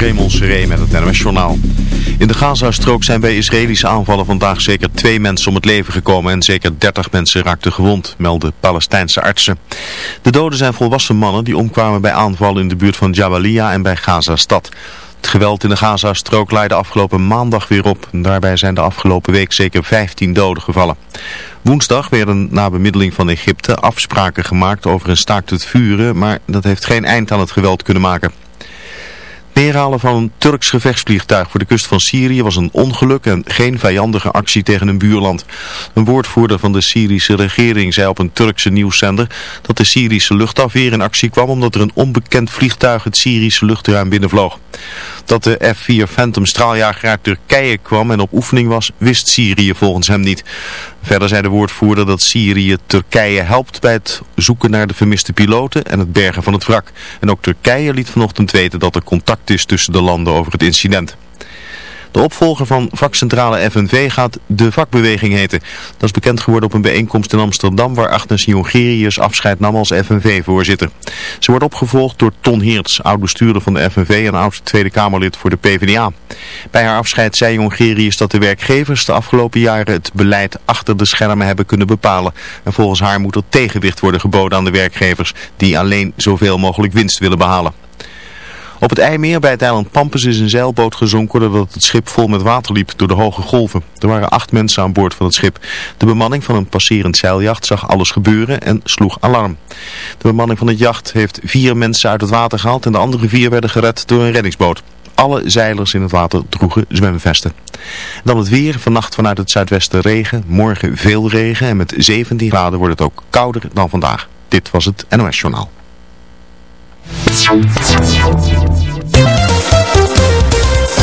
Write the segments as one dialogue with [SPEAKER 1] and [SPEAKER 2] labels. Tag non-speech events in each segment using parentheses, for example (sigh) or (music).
[SPEAKER 1] Raymond Seré met het NOS Journaal. In de Gazastrook zijn bij Israëlische aanvallen vandaag zeker twee mensen om het leven gekomen en zeker 30 mensen raakten gewond, melden Palestijnse artsen. De doden zijn volwassen mannen die omkwamen bij aanvallen in de buurt van Jabalia en bij Gaza-stad. Het geweld in de Gazastrook leidde afgelopen maandag weer op. Daarbij zijn de afgelopen week zeker 15 doden gevallen. Woensdag werden na bemiddeling van Egypte afspraken gemaakt over een staakt het vuren, maar dat heeft geen eind aan het geweld kunnen maken. Neerhalen van een Turks gevechtsvliegtuig voor de kust van Syrië was een ongeluk en geen vijandige actie tegen een buurland. Een woordvoerder van de Syrische regering zei op een Turkse nieuwszender dat de Syrische luchtafweer in actie kwam omdat er een onbekend vliegtuig het Syrische luchtruim binnenvloog. Dat de F-4 Phantom straaljager uit Turkije kwam en op oefening was, wist Syrië volgens hem niet. Verder zei de woordvoerder dat Syrië Turkije helpt bij het zoeken naar de vermiste piloten en het bergen van het wrak. En ook Turkije liet vanochtend weten dat er contact is tussen de landen over het incident. De opvolger van vakcentrale FNV gaat de vakbeweging heten. Dat is bekend geworden op een bijeenkomst in Amsterdam waar Agnes Jongerius afscheid nam als FNV-voorzitter. Ze wordt opgevolgd door Ton Heerts, oud-bestuurder van de FNV en oud Tweede Kamerlid voor de PvdA. Bij haar afscheid zei Jongerius dat de werkgevers de afgelopen jaren het beleid achter de schermen hebben kunnen bepalen. En volgens haar moet er tegenwicht worden geboden aan de werkgevers die alleen zoveel mogelijk winst willen behalen. Op het IJmeer bij het eiland Pampus is een zeilboot gezonken doordat het schip vol met water liep door de hoge golven. Er waren acht mensen aan boord van het schip. De bemanning van een passerend zeiljacht zag alles gebeuren en sloeg alarm. De bemanning van het jacht heeft vier mensen uit het water gehaald en de andere vier werden gered door een reddingsboot. Alle zeilers in het water droegen zwemvesten. Dan het weer. Vannacht vanuit het zuidwesten regen. Morgen veel regen. En met 17 graden wordt het ook kouder dan vandaag. Dit was het NOS Journaal.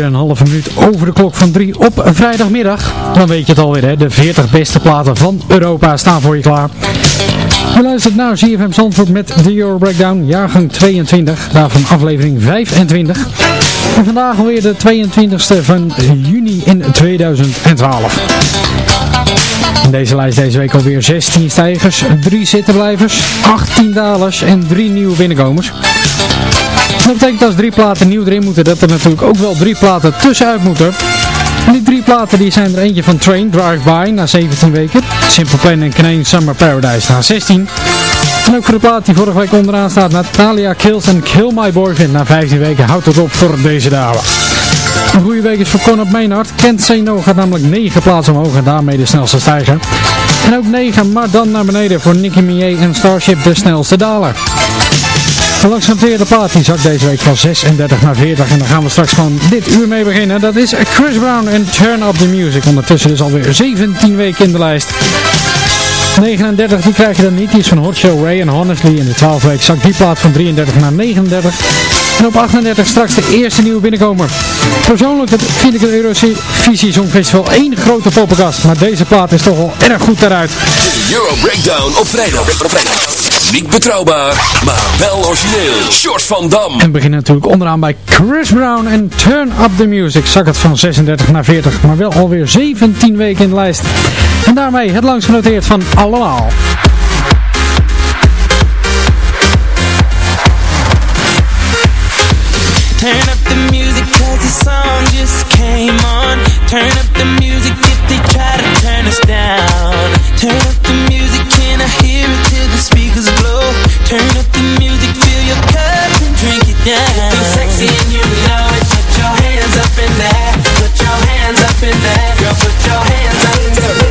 [SPEAKER 2] Vier en een halve minuut over de klok van drie op vrijdagmiddag. Dan weet je het alweer, hè? de 40 beste platen van Europa staan voor je klaar. Je luistert naar ZFM Zandvoort met de Euro Breakdown, jaargang 22, daarvan aflevering 25. En vandaag alweer de 22e van juni in 2012. In deze lijst deze week alweer 16 stijgers, 3 zittenblijvers, 18 dalers en 3 nieuwe binnenkomers. Dat betekent als drie platen nieuw erin moeten, dat er natuurlijk ook wel drie platen tussenuit moeten. En die drie platen die zijn er eentje van Train, Drive By na 17 weken. Simple Plan en Canaan Summer Paradise na 16. En ook voor de plaat die vorige week onderaan staat, Natalia Kills en Kill My Boyfriend na 15 weken. Houdt het op voor deze dame. Een goede week is voor Conor Maynard. Kent Say No gaat namelijk 9 plaatsen omhoog en daarmee de snelste stijger. En ook 9, maar dan naar beneden voor Nicky Minaj en Starship de snelste daler. De langzaamteerde plaat die zakt deze week van 36 naar 40 en daar gaan we straks gewoon dit uur mee beginnen. Dat is Chris Brown en Turn Up The Music. Ondertussen is alweer 17 weken in de lijst. 39, die krijg je dan niet. Die is van Hot Show Ray en Honestly. In de 12 week zakt die plaat van 33 naar 39. En op 38 straks de eerste nieuwe binnenkomer. Persoonlijk vind ik het Eurovisie Songfestival één grote poppenkast. Maar deze plaat is toch wel erg goed daaruit.
[SPEAKER 3] De Euro Breakdown op vrijdag. Niet betrouwbaar, maar wel origineel. Short van Dam.
[SPEAKER 2] En beginnen natuurlijk onderaan bij Chris Brown en Turn Up The Music. Zak het van 36 naar 40, maar wel alweer 17 weken in de lijst. En daarmee het langst genoteerd van allemaal.
[SPEAKER 4] Turn up the music cause the song just came on Turn up the music if they try to turn us down Turn up Turn up the music, fill your cup and drink it down. You Feel sexy and you know it Put your hands up in there Put your hands up in there Girl, put your hands up in there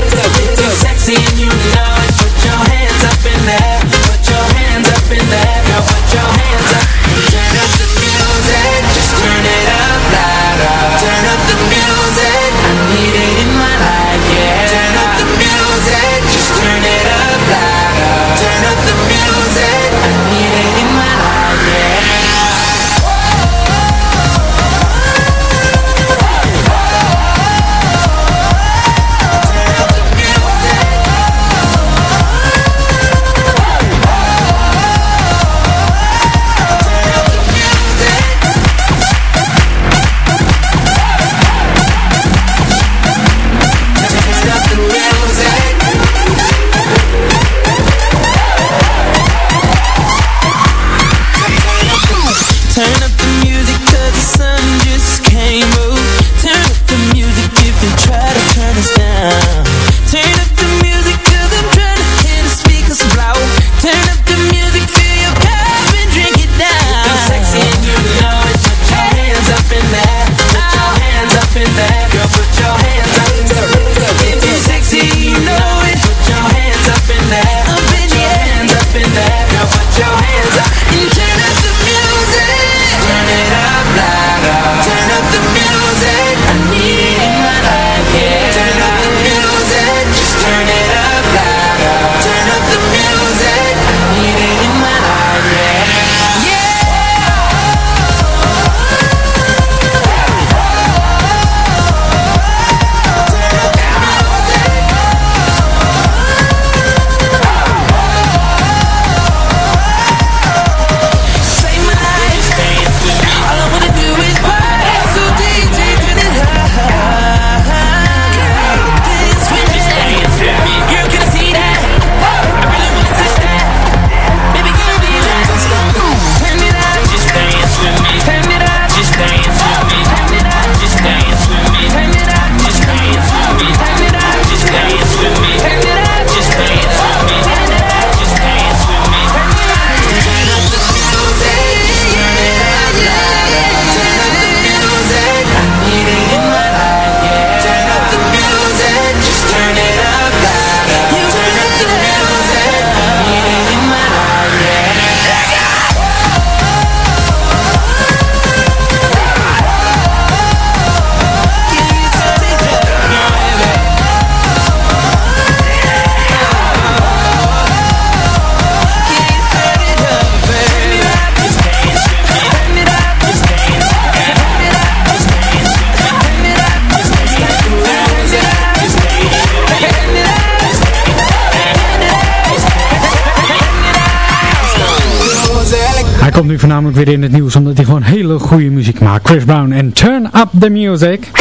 [SPEAKER 2] Voornamelijk weer in het nieuws omdat hij gewoon hele goede muziek maakt. Chris Brown en Turn Up The Music.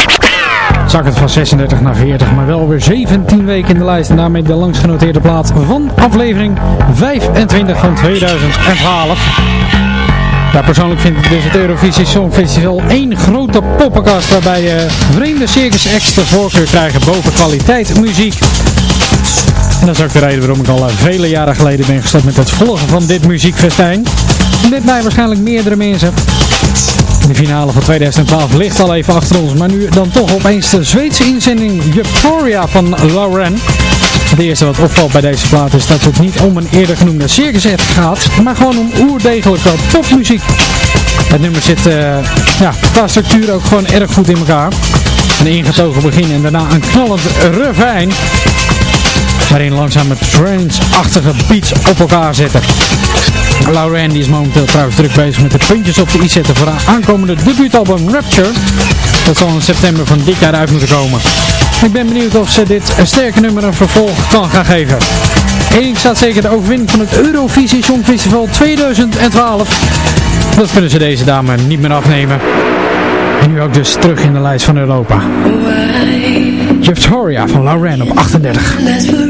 [SPEAKER 2] Zak het van 36 naar 40, maar wel weer 17 weken in de lijst. En daarmee de langst genoteerde plaats van aflevering 25 van 2012. Ja, persoonlijk vind ik dus het Eurovisie Songfestival één grote poppenkast waarbij eh, vreemde circus acts voorkeur krijgen boven kwaliteit muziek. En dat is ook de reden waarom ik al eh, vele jaren geleden ben gestart met het volgen van dit muziekfestijn. Met mij waarschijnlijk meerdere mensen. De finale van 2012 ligt al even achter ons, maar nu dan toch opeens de Zweedse inzending Euphoria van Lauren. Het eerste wat opvalt bij deze plaat is dat het niet om een eerder genoemde circus gaat, maar gewoon om oerdegelijke popmuziek. Het nummer zit eh, ja, qua structuur ook gewoon erg goed in elkaar. Een ingetogen begin en daarna een knallend refijn.
[SPEAKER 5] Waarin langzame trance-achtige beats op elkaar zetten. Lauren die is momenteel trouwens druk bezig met de puntjes op de i zetten voor haar aankomende debuutalbum Rapture. Dat zal in september van dit jaar uit moeten komen. Ik ben benieuwd of ze dit sterke nummer een vervolg kan gaan geven. Eén staat zeker de overwinning van het Eurovisie Songfestival 2012. Dat kunnen ze deze dame niet meer afnemen. En nu ook dus terug in de lijst van Europa. Jeff Horia van Lauren op 38.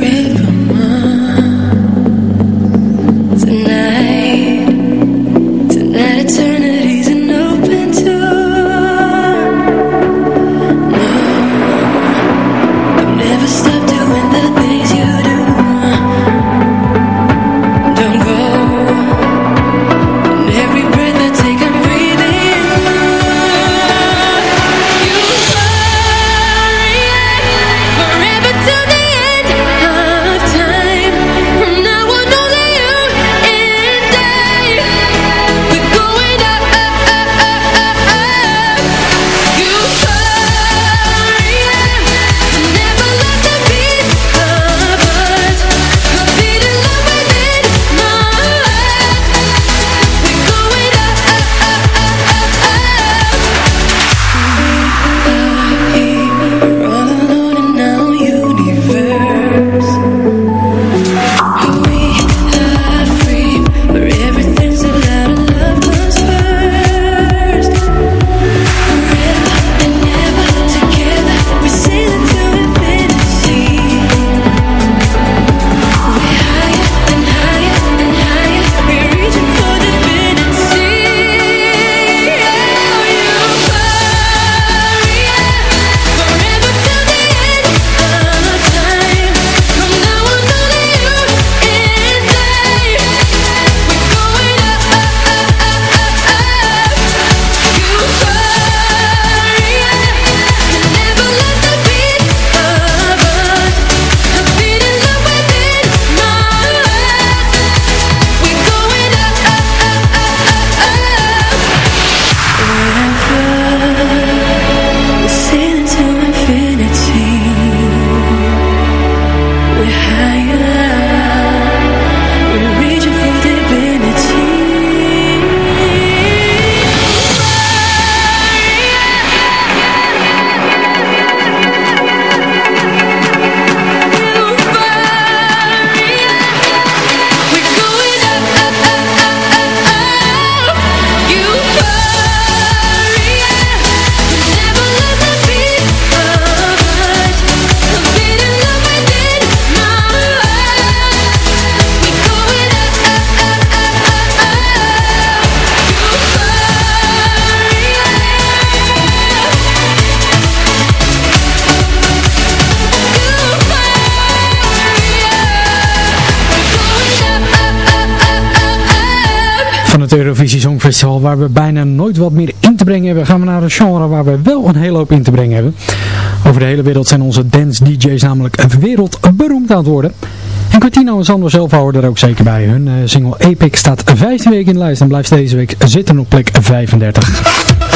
[SPEAKER 5] Eurovisie Songfestival waar we bijna nooit wat meer in te brengen hebben, gaan we naar een genre waar we wel een hele hoop in te brengen hebben. Over de hele wereld zijn onze dance DJ's namelijk wereldberoemd aan het worden. En Cortino en Sander zelf houden er ook zeker bij. Hun eh, single Epic staat 15 weken in de lijst en blijft deze week zitten op plek 35.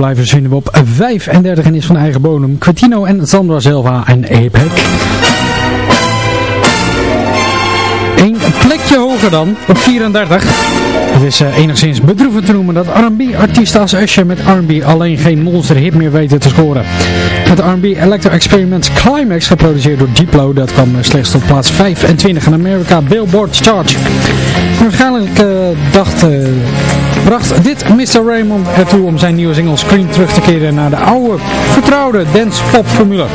[SPEAKER 2] Zittenblijvers vinden we op 35 en is van eigen bodem. Quintino en Sandra Silva en Apex. Eén plekje hoger dan, op 34. Het is eh, enigszins bedroevend te noemen dat R&B-artiesten als Usher met R&B alleen geen monster hit meer weten te scoren. Het R&B Electro Experiments Climax, geproduceerd door Diplo, dat kwam eh, slechts tot plaats 25 in Amerika Billboard Chart. Waarschijnlijk eh, dacht, eh, bracht dit Mr. Raymond ertoe om zijn nieuwe single Scream terug te keren naar de oude, vertrouwde dance-pop formule.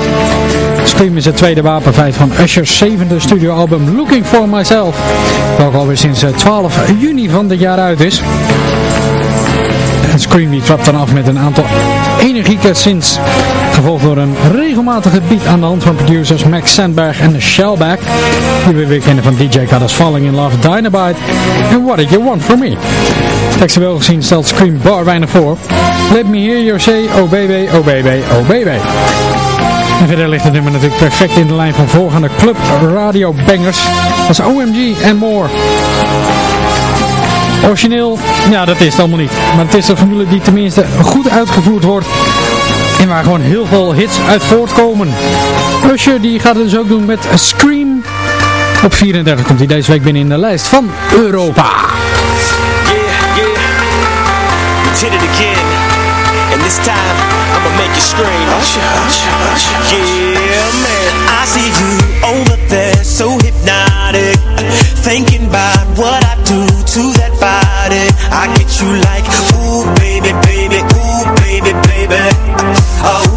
[SPEAKER 2] Scream is het tweede wapenfeit van Usher's zevende studioalbum Looking For Myself, welk alweer sinds eh, 12 juni van dit jaar uit is. Scream die trapt dan af met een aantal energieke synths, gevolgd door een regelmatige beat aan de hand van producers Max Sandberg en Shellback, die we weer kennen van DJ Kada's Falling In Love, Dynamite en What Did You Want From Me. Textueel gezien stelt Scream bar weinig voor. Let me hear you say, oh baby, oh baby. En verder ligt het nummer natuurlijk perfect in de lijn van volgende club radio bangers als OMG en More. Origineel, ja dat is het allemaal niet. Maar het is een formule die tenminste goed uitgevoerd wordt. En waar gewoon heel veel hits uit voortkomen. Usher die gaat het dus ook doen met Scream. Op 34 komt hij deze week binnen in de lijst van Europa.
[SPEAKER 6] Yeah, yeah. We did it again. And this time, I'ma make you scream. Yeah, man. I see you over there, so hypnotic. Thinking about what I do to that body. I get you like, ooh, baby, baby, ooh, baby, baby. Oh,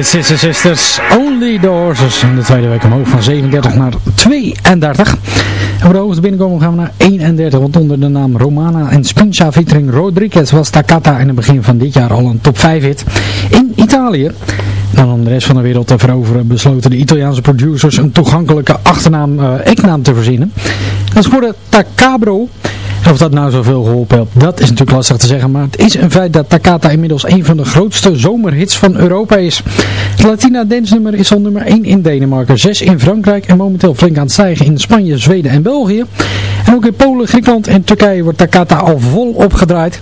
[SPEAKER 2] De Sister Sisters, Only the Horses. In de tweede week omhoog van 37 naar 32. En voor de hoogste binnenkomen gaan we naar 31. Want onder de naam Romana en Spincha featuring Rodriguez was Takata in het begin van dit jaar al een top 5 hit. In Italië. Dan om de rest van de wereld te veroveren besloten de Italiaanse producers een toegankelijke achternaam, eh eknaam te verzinnen. Dat is geworden Takabro. En of dat nou zoveel geholpen heeft, dat is natuurlijk lastig te zeggen. Maar het is een feit dat Takata inmiddels een van de grootste zomerhits van Europa is. Het Latina dance nummer is al nummer 1 in Denemarken, 6 in Frankrijk en momenteel flink aan het stijgen in Spanje, Zweden en België. En ook in Polen, Griekenland en Turkije wordt Takata al vol opgedraaid.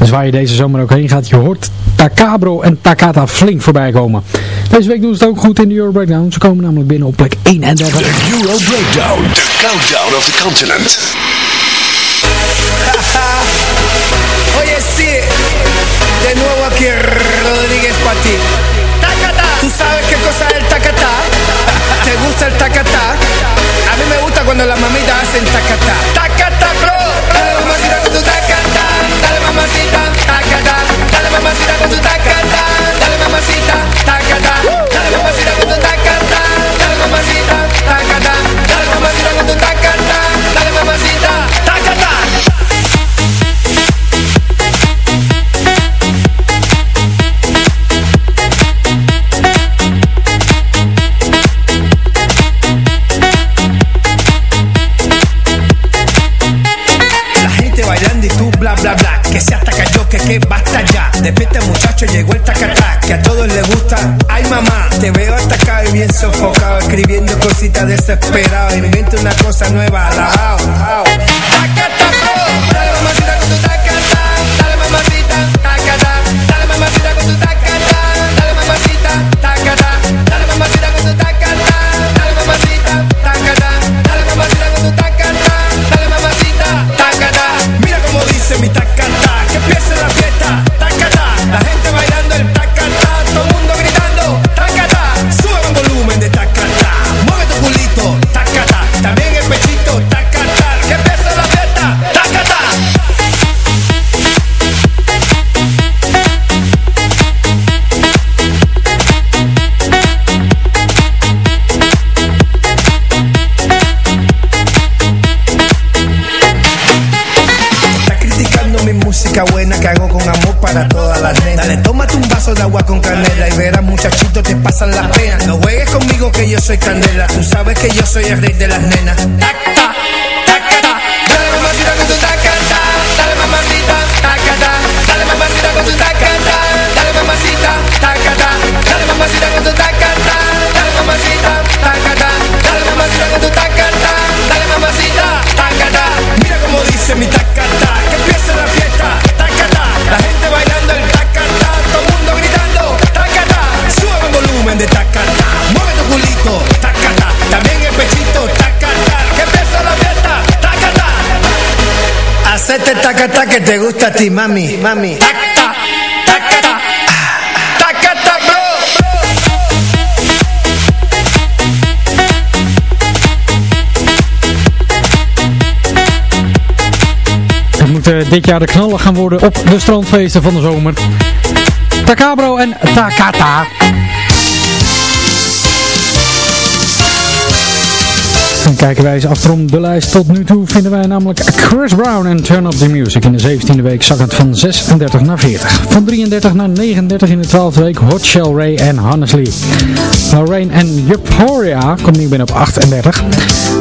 [SPEAKER 2] Dus waar je deze zomer ook heen gaat, je hoort Takabro en Takata flink voorbij komen. Deze week doen ze het ook goed in de Euro Breakdown. Ze komen namelijk binnen op plek 31.
[SPEAKER 7] De Euro Breakdown. The countdown of the continent. (laughs)
[SPEAKER 8] Oye, sí, de nuevo aquí Rodríguez para ti. ¿Tú sabes qué cosa es el tacatá? ¿Te gusta el tacatá? A mí me gusta cuando las mamitas hacen tacatá. Tacatá, bro. Mamacita, tacata, dale mamacita con tu tacata, dale mamacita, tacata, Dale mamacita con tu tacata. bien sofocado, escribiendo cositas desesperadas. Invento una cosa nueva, la que yo soy el rey de las nenas. Tacata que te gusta a ti, mami, mami. Tacata, tacata, tacata, bro.
[SPEAKER 2] Het moet eh, dit jaar de knallen gaan worden op de strandfeesten van de zomer. Takabro en Takata. En kijken wij eens achterom de lijst tot nu toe vinden wij namelijk Chris Brown en Turn Up The Music. In de 17e week zak het van 36 naar 40. Van 33 naar 39 in de 12e week Hot Shell Ray en Honestly. Lorraine en Euphoria komt nu binnen op 38.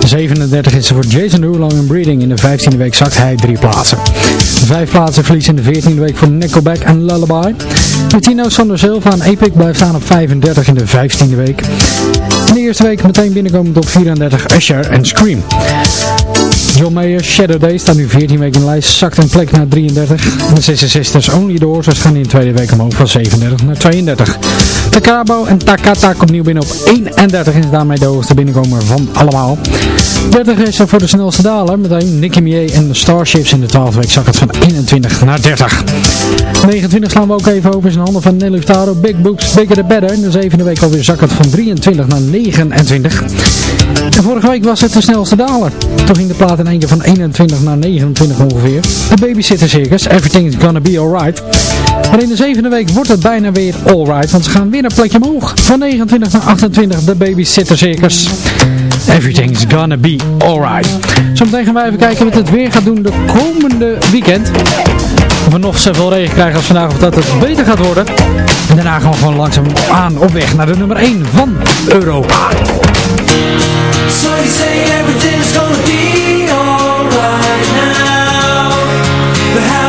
[SPEAKER 2] 37 is er voor Jason Derulo en Breeding. In de 15e week zakt hij drie plaatsen. Vijf plaatsen verlies in de 14e week voor Nickelback en Lullaby. Martino Sander Silva en Epic blijft staan op 35 in de 15e week. In de eerste week meteen binnenkomen op 34 Usher en Scream. John Mayer, Shadow Day staat nu 14 weken in de lijst, zakt een plek naar 33. De Sister Sisters Only Doors gaan in de tweede week omhoog van 37 naar 32. Takabo en Takata komt nieuw binnen op 31 en is daarmee de hoogste binnenkomer van allemaal. 30 is er voor de snelste daler, meteen Nicky Mier en de Starships in de 12e week zakt het van 21 naar 30. 29 slaan we ook even over zijn handen van Nelly Furtado, Big Books, Bigger the Better. In de zevende week alweer zakt het van 23 naar 29. En vorige week was het de snelste daler. Toch ging de plaat in van 21 naar 29 ongeveer. De Babysitter Circus, Everything's Gonna Be Alright. Maar in de zevende week wordt het bijna weer alright, want ze gaan weer een plekje omhoog. Van 29 naar 28, de Babysitter Circus. Everything's gonna be alright. Zometeen gaan wij even kijken wat het weer gaat doen de komende weekend. Of we nog zoveel regen krijgen als vandaag of dat het beter gaat worden. En daarna gaan we gewoon langzaam aan op weg naar de nummer 1 van Europa.
[SPEAKER 4] So say everything's gonna be
[SPEAKER 9] Have.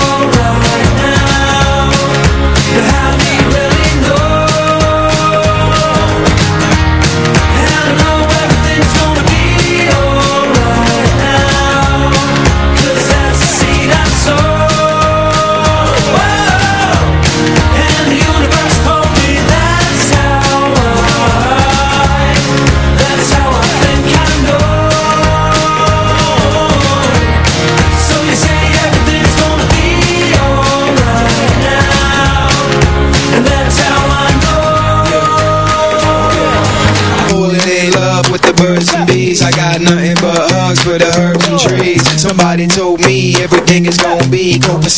[SPEAKER 4] how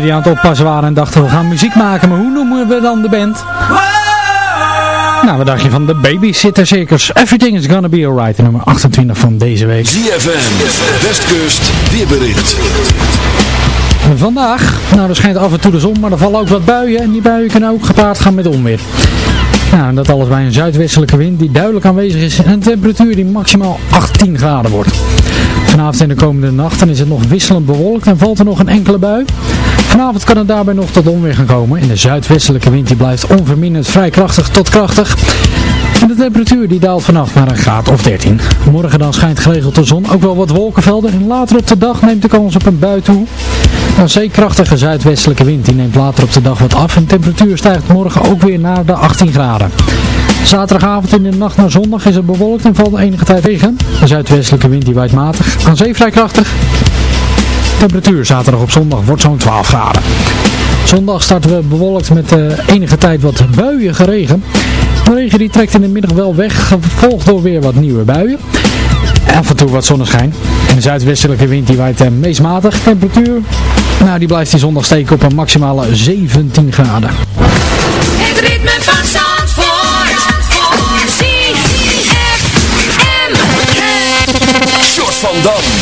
[SPEAKER 2] mannen die aan het oppassen waren en dachten we gaan muziek maken, maar hoe noemen we dan de band? Nou, wat dacht je van de Babysitter Circus? Everything is gonna be alright, nummer 28 van deze week.
[SPEAKER 3] ZFM, Westkust, weerbericht.
[SPEAKER 2] Vandaag, nou er schijnt af en toe de zon, maar er vallen ook wat buien en die buien kunnen ook gepaard gaan met onweer. Nou, en dat alles bij een zuidwestelijke wind die duidelijk aanwezig is en een temperatuur die maximaal 18 graden wordt. Vanavond en de komende nachten is het nog wisselend bewolkt en valt er nog een enkele bui. Vanavond kan het daarbij nog tot onweer gaan komen. En de zuidwestelijke wind die blijft onverminderd vrij krachtig tot krachtig. En de temperatuur die daalt vannacht naar een graad of 13. Morgen dan schijnt geregeld de zon, ook wel wat wolkenvelden. En later op de dag neemt de kans op een bui toe. Een zeekrachtige zuidwestelijke wind die neemt later op de dag wat af. En de temperatuur stijgt morgen ook weer naar de 18 graden. Zaterdagavond in de nacht naar zondag is het bewolkt en valt enige tijd regen. De zuidwestelijke wind die waait matig, aan zee vrij krachtig. Temperatuur zaterdag op zondag wordt zo'n 12 graden. Zondag starten we bewolkt met eh, enige tijd wat buiige regen. De regen die trekt in de middag wel weg, gevolgd door weer wat nieuwe buien. Af en toe wat zonneschijn. En de zuidwestelijke wind die waait eh, meest matig. Temperatuur, nou die blijft die zondag steken op een maximale 17 graden.
[SPEAKER 5] Het ritme van Zandvoort.
[SPEAKER 3] Short van Dam.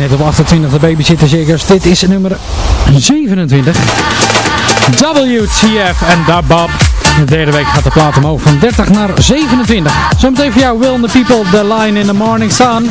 [SPEAKER 2] Net op 28 de babysitter zeker. Dit is nummer 27. WTF en Da Bob. De derde week gaat de plaat omhoog van 30 naar 27. Zometeen voor jou Will and the People, The Line in the Morning Sun.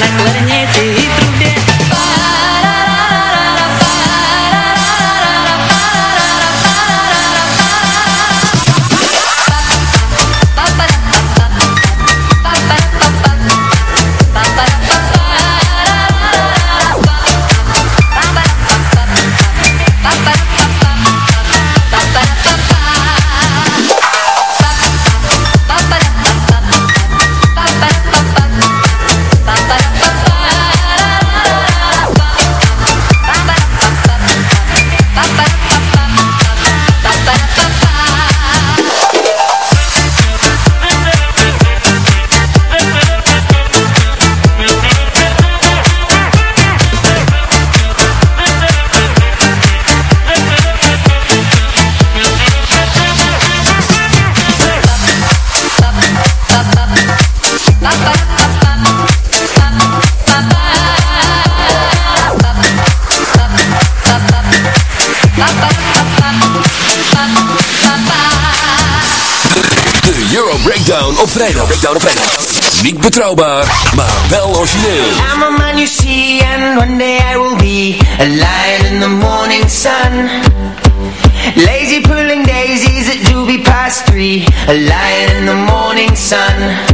[SPEAKER 10] на кларнете и трубе
[SPEAKER 3] op vrijdag. Breakdown op vrijdag. Niet betrouwbaar, maar wel origineel.
[SPEAKER 11] I'm a man you see and one day I will be a lion in the morning sun. Lazy pulling daisies at doobie past three, a lion in the morning sun.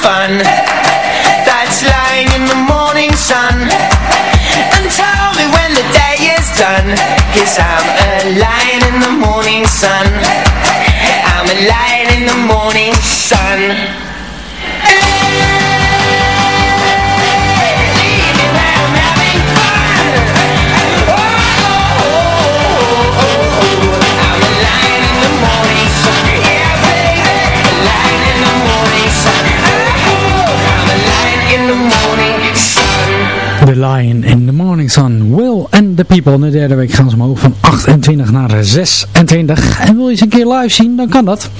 [SPEAKER 11] fun. That's lying in the morning sun. And tell me when the day is done. I I'm a lion in the morning sun. I'm a lion in the morning Lion in the Morning Sun,
[SPEAKER 2] Will and the People. In de derde week gaan ze omhoog van 28 naar 26. En wil je eens een keer live zien, dan kan dat.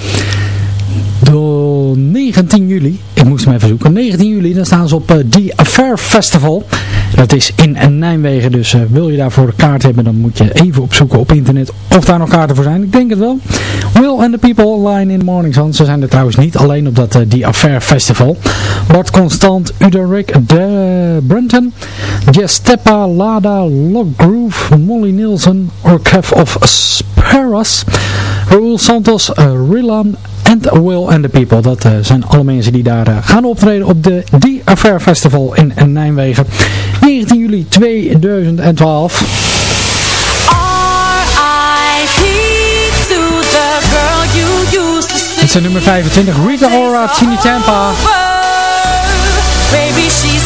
[SPEAKER 2] Door 19 juli, ik moest hem even zoeken, 19 juli, dan staan ze op eh, The Affair Festival. Dat is in Nijmegen, dus eh, wil je daarvoor kaart hebben, dan moet je even opzoeken op internet of daar nog kaarten voor zijn. Ik denk het wel. Will and the People line in the Morning Sun. Ze zijn er trouwens niet alleen op dat eh, Die Affair Festival. Bart Constant, Uderik, de Brenton, Jess Lada, Groove, Molly Nielsen, Orkev of Sparrows, Raul Santos, eh, Rilan en Will and the People. Dat uh, zijn alle mensen die daar uh, gaan optreden op de The Affair Festival in, in Nijmegen. 19 juli 2012. Het is nummer 25, Rita Ora, Chini Tampa.
[SPEAKER 5] Baby, she's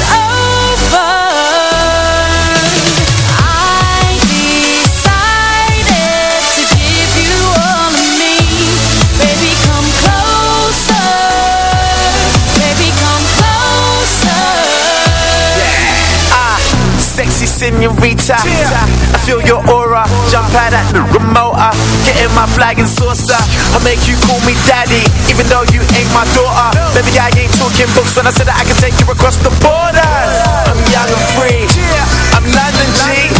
[SPEAKER 6] senorita. I feel your aura, jump out at the remote. Get in my flag and saucer. I make you call me daddy, even though you ain't my daughter. Maybe I ain't talking books when I said that I can take you across the borders. I'm young and free. I'm London G.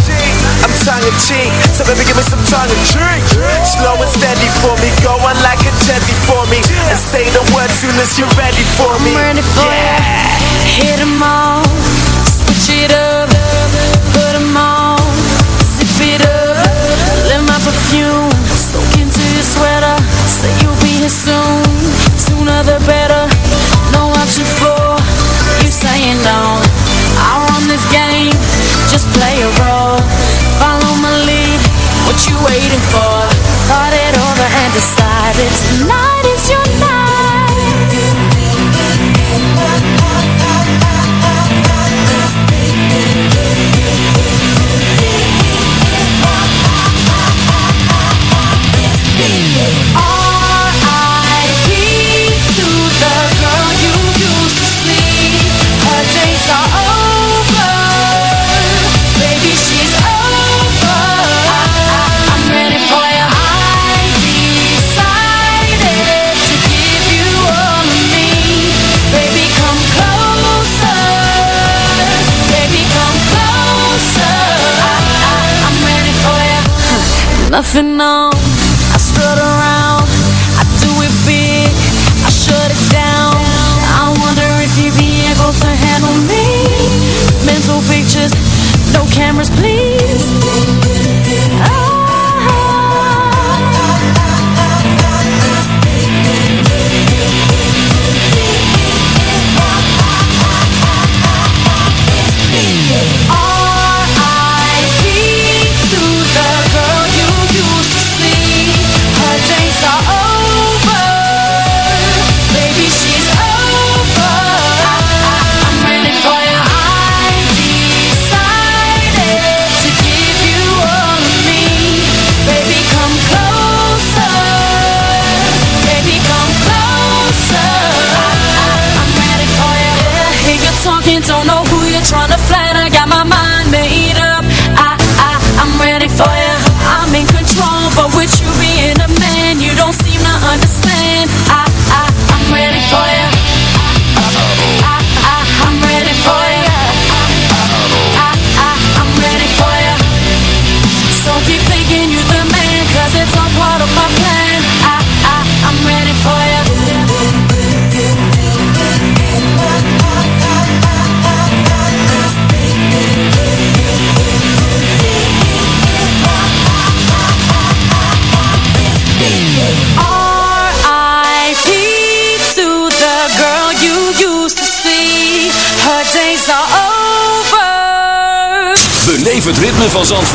[SPEAKER 6] I'm tongue in cheek, so baby give me some tongue and drink. Slow and steady for me, go on like a jetty for me, and say the word soon as you're ready for me.
[SPEAKER 5] I'm ready for ya. Hit 'em all, switch it up, here soon, sooner the better. No option for you saying no. I run this game, just play a role. Follow my lead, what you waiting for? Thought it over and decided tonight Nothing on.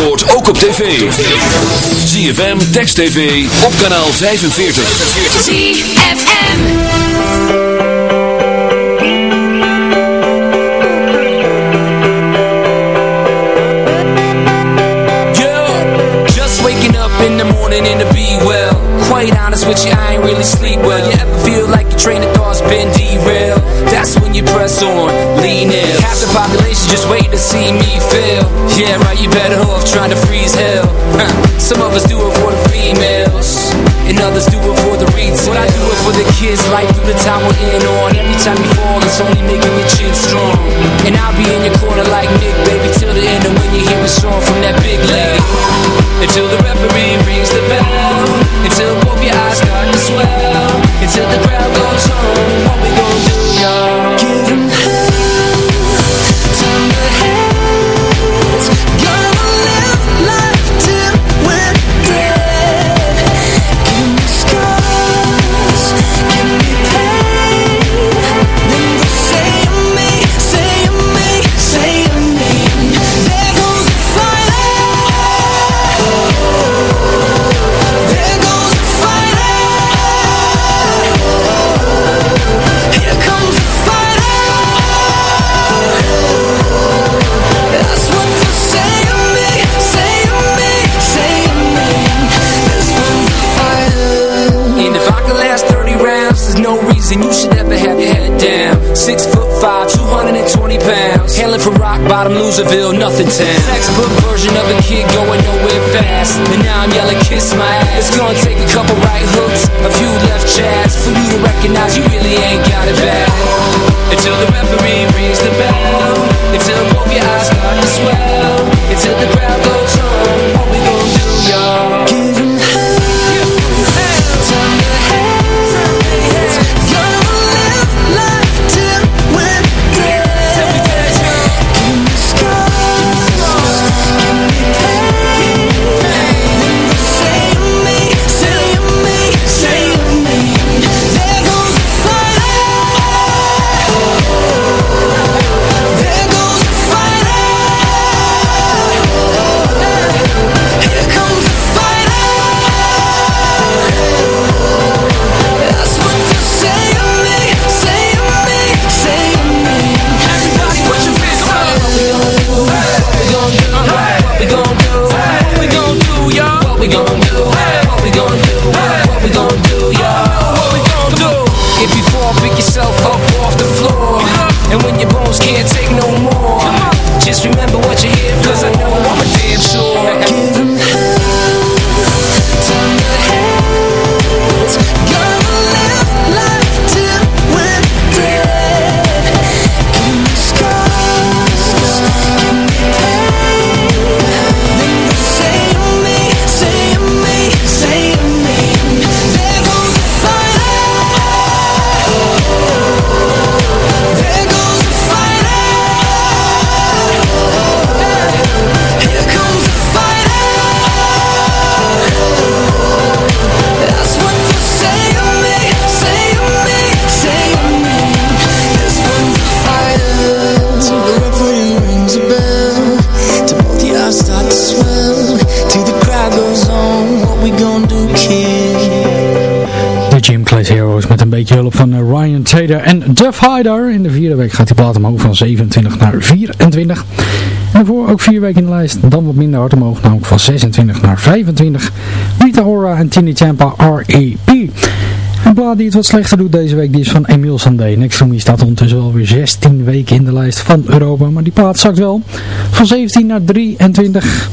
[SPEAKER 3] Zandvoort ook op tv. ZFM, Text TV, op kanaal 45.
[SPEAKER 5] ZFM.
[SPEAKER 12] Yeah, just waking up in the morning and to be well. Quite honest with you, I ain't really sleep well. You ever feel like your train of thought's been derailed? That's when you press on, lean in. Half the population just wait to see me fail. Yeah, right, you better off trying to freeze hell. Huh. Some of us do it for the females, and others do it for the retail. But I do it for the kids, life through the time we're in on. Every time you fall, it's only making your chin strong. And I'll be in your corner like Nick, baby, till the end. And when you hear a song from that big lady, until the referee rings the bell, until both your eyes start to swell, until the crowd goes home. What we gonna do, y'all? Bottom, Loserville, nothing town. Textbook version of a kid going nowhere fast. And now I'm yelling, kiss my ass. It's gonna take a couple right hooks, a few left jabs for you to recognize you really ain't got it bad. Until the referee rings the bell. Until both your eyes start to swell. Until the crowd goes
[SPEAKER 2] week gaat die plaat omhoog van 27 naar 24. En voor ook vier weken in de lijst, dan wat minder hard omhoog, namelijk van 26 naar 25. Rita Ora en Tini Champa R.E.P. Een plaat die het wat slechter doet deze week, die is van Emile Sandé. Next to Me staat ondertussen alweer 16 weken in de lijst van Europa. Maar die plaat zakt wel van 17 naar 23.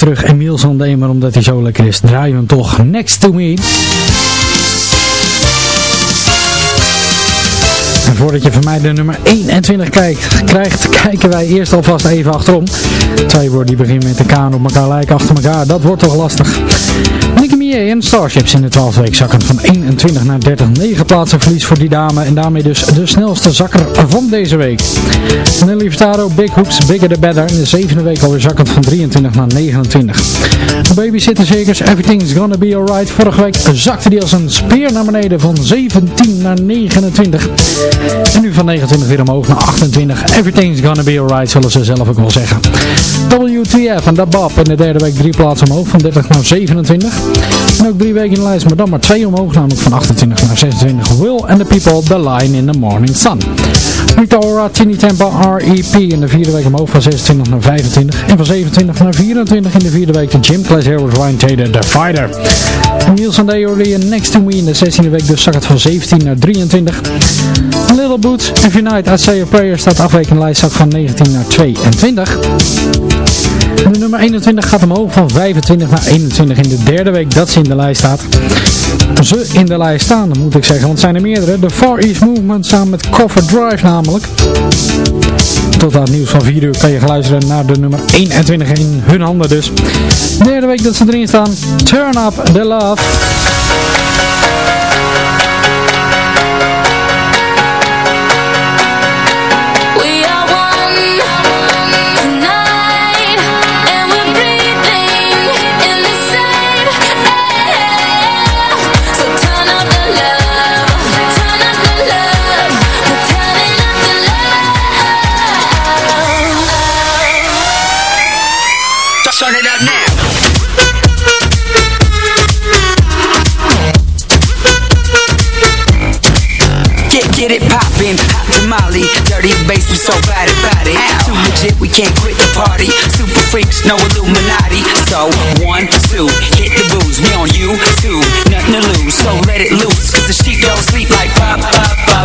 [SPEAKER 2] Terug. Emiel Sandé, maar omdat hij zo lekker is, draaien we hem toch next to me. En voordat je van mij de nummer 21 kijkt, krijgt, kijken wij eerst alvast even achterom. Twee woorden die beginnen met de kaan op elkaar lijken achter elkaar, dat wordt toch lastig. En Starships in de 12 week zakken van 21 naar 30. 9 plaatsen verlies voor die dame en daarmee dus de snelste zakker van deze week. Nelly Furtado, Big Hooks, Bigger the Better. In de zevende week alweer zakkend van 23 naar 29. De Babysitter Circus, Everything's Gonna Be Alright. Vorige week zakte die als een speer naar beneden van 17 naar 29. En nu van 29 weer omhoog naar 28. Everything's Gonna Be Alright, zullen ze zelf ook wel zeggen. WTF en dat Bob in de derde week drie plaatsen omhoog van 30 naar 27. En ook drie weken in de lijst, maar dan maar twee omhoog, namelijk van 28 naar 26. Will and the People, The Line in the Morning Sun. Rita Ora, Tini Tempa, R.E.P. in de vierde week omhoog van 26 naar 25. En van 27 naar 24 in de vierde week de Jim Class Heroes Ryan Taylor, The Fighter. En Niels and Day Next to Me in de 16e week dus zak het van 17 naar 23. Little Boots, Every Night I Say a Prayer staat afweek in lijst zak van 19 naar 22. De nummer 21 gaat omhoog van 25 naar 21 in de derde week dat ze in de lijst staat. Ze in de lijst staan, moet ik zeggen, want zijn er meerdere. De Far East Movement samen met Cover Drive namelijk. Tot aan het nieuws van 4 uur kan je geluisteren naar de nummer 21 in hun handen dus. Derde week dat ze erin staan. Turn Up The Love.
[SPEAKER 13] Dirty bass, we so bad about it. Too legit, we can't quit the party. Super freaks, no Illuminati. So, one, two, hit the booze. We on you, two, nothing to lose. So let it loose, cause the sheep don't sleep like pop, pop, pop,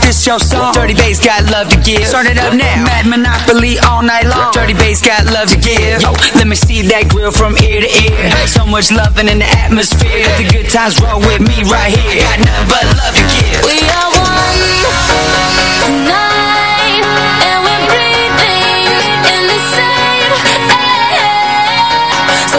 [SPEAKER 13] this your song. Dirty bass got love to give. Start it up now. Mad Monopoly all night long. Dirty bass got love to give. Yo, let me see that grill from ear to ear. So much loving in the atmosphere. Let the good times roll with me right here. Got nothing but love to give.
[SPEAKER 5] We are one tonight, and we're breathing in the same air. So